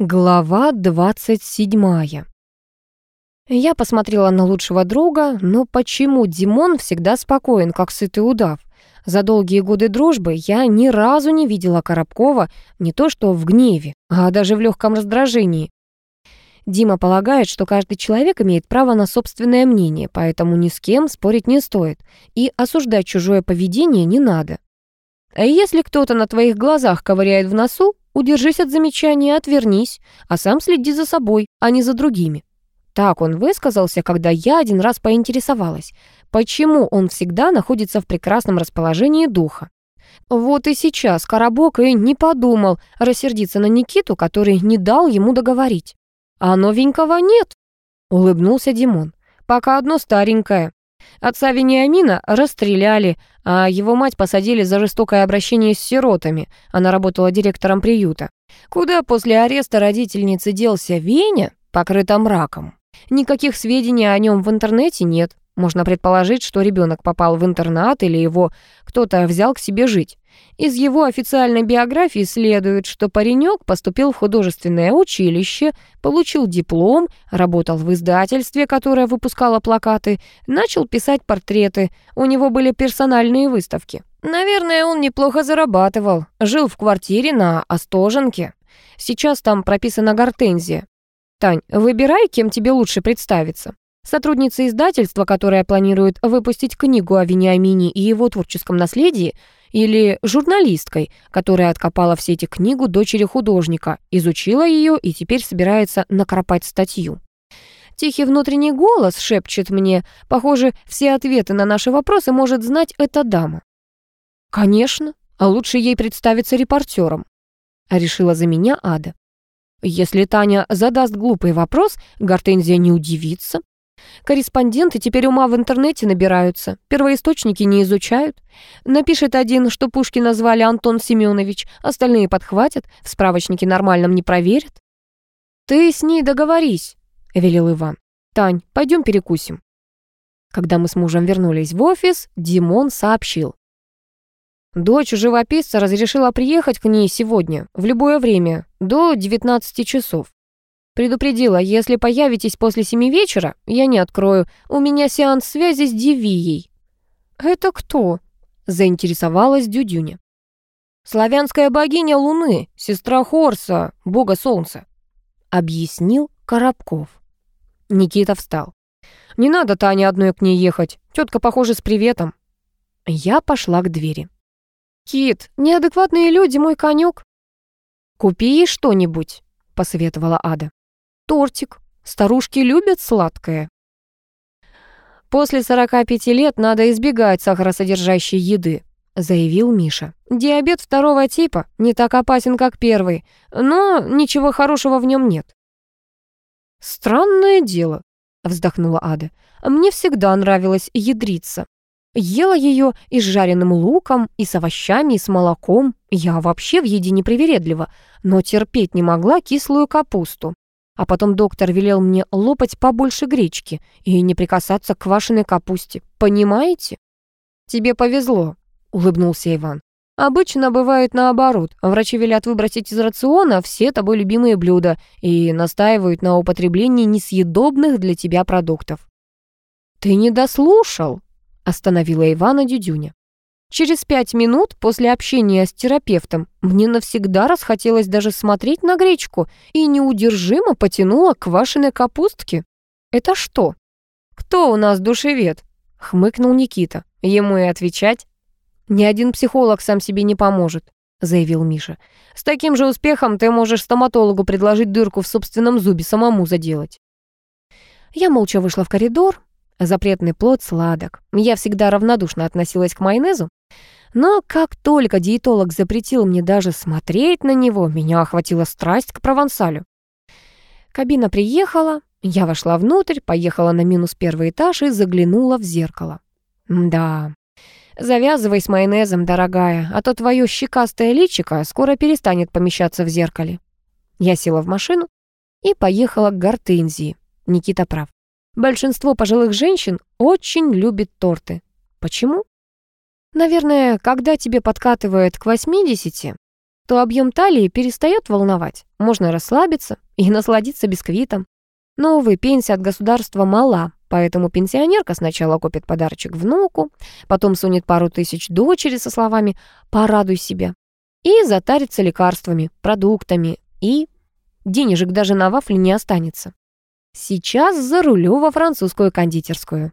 Глава 27. Я посмотрела на лучшего друга, но почему Димон всегда спокоен, как сытый удав? За долгие годы дружбы я ни разу не видела Коробкова не то что в гневе, а даже в легком раздражении. Дима полагает, что каждый человек имеет право на собственное мнение, поэтому ни с кем спорить не стоит, и осуждать чужое поведение не надо. А если кто-то на твоих глазах ковыряет в носу, Удержись от замечания, отвернись, а сам следи за собой, а не за другими. Так он высказался, когда я один раз поинтересовалась, почему он всегда находится в прекрасном расположении духа. Вот и сейчас Коробок и не подумал рассердиться на Никиту, который не дал ему договорить. «А новенького нет», — улыбнулся Димон. «Пока одно старенькое. Отца Вениамина расстреляли, а его мать посадили за жестокое обращение с сиротами. Она работала директором приюта. Куда после ареста родительницы делся Веня, покрыта мраком? Никаких сведений о нем в интернете нет. Можно предположить, что ребенок попал в интернат или его кто-то взял к себе жить. Из его официальной биографии следует, что паренек поступил в художественное училище, получил диплом, работал в издательстве, которое выпускало плакаты, начал писать портреты, у него были персональные выставки. Наверное, он неплохо зарабатывал, жил в квартире на Остоженке. Сейчас там прописана гортензия. Тань, выбирай, кем тебе лучше представиться. Сотрудница издательства, которая планирует выпустить книгу о Вениамине и его творческом наследии, или журналисткой, которая откопала в сети книгу дочери художника, изучила ее и теперь собирается накропать статью. Тихий внутренний голос шепчет мне, похоже, все ответы на наши вопросы может знать эта дама. Конечно, а лучше ей представиться репортером, а решила за меня Ада. Если Таня задаст глупый вопрос, Гортензия не удивится, Корреспонденты теперь ума в интернете набираются, первоисточники не изучают. Напишет один, что Пушкина назвали Антон Семенович, остальные подхватят, в справочнике нормальном не проверят. «Ты с ней договорись», — велел Иван. «Тань, пойдем перекусим». Когда мы с мужем вернулись в офис, Димон сообщил. Дочь живописца разрешила приехать к ней сегодня, в любое время, до 19 часов. Предупредила, если появитесь после семи вечера, я не открою. У меня сеанс связи с Дивией». «Это кто?» — заинтересовалась Дюдюня. «Славянская богиня Луны, сестра Хорса, бога Солнца», — объяснил Коробков. Никита встал. «Не надо Тане одной к ней ехать. Тетка, похоже, с приветом». Я пошла к двери. «Кит, неадекватные люди мой конек. «Купи ей что-нибудь», — посоветовала Ада тортик. Старушки любят сладкое. После 45 лет надо избегать сахаросодержащей еды, заявил Миша. Диабет второго типа не так опасен, как первый, но ничего хорошего в нем нет. Странное дело, вздохнула Ада. Мне всегда нравилось ядриться. Ела ее и с жареным луком, и с овощами, и с молоком. Я вообще в еде непривередлива, но терпеть не могла кислую капусту. А потом доктор велел мне лопать побольше гречки и не прикасаться к квашеной капусте. Понимаете? Тебе повезло, улыбнулся Иван. Обычно бывает наоборот. Врачи велят выбросить из рациона все тобой любимые блюда и настаивают на употреблении несъедобных для тебя продуктов. «Ты не дослушал», — остановила Ивана Дюдюня. Через пять минут после общения с терапевтом мне навсегда расхотелось даже смотреть на гречку и неудержимо потянуло к квашеной капустке. «Это что?» «Кто у нас душевед?» — хмыкнул Никита. Ему и отвечать. «Ни один психолог сам себе не поможет», — заявил Миша. «С таким же успехом ты можешь стоматологу предложить дырку в собственном зубе самому заделать». Я молча вышла в коридор, Запретный плод сладок. Я всегда равнодушно относилась к майонезу. Но как только диетолог запретил мне даже смотреть на него, меня охватила страсть к провансалю. Кабина приехала, я вошла внутрь, поехала на минус первый этаж и заглянула в зеркало. Да, завязывай с майонезом, дорогая, а то твое щекастое личико скоро перестанет помещаться в зеркале. Я села в машину и поехала к Гортензии. Никита прав. Большинство пожилых женщин очень любит торты. Почему? Наверное, когда тебе подкатывает к 80, то объем талии перестает волновать. Можно расслабиться и насладиться бисквитом. Но, увы, пенсия от государства мала, поэтому пенсионерка сначала купит подарочек внуку, потом сунет пару тысяч дочери со словами «порадуй себя» и затарится лекарствами, продуктами, и денежек даже на вафли не останется. Сейчас за рулю во французскую кондитерскую.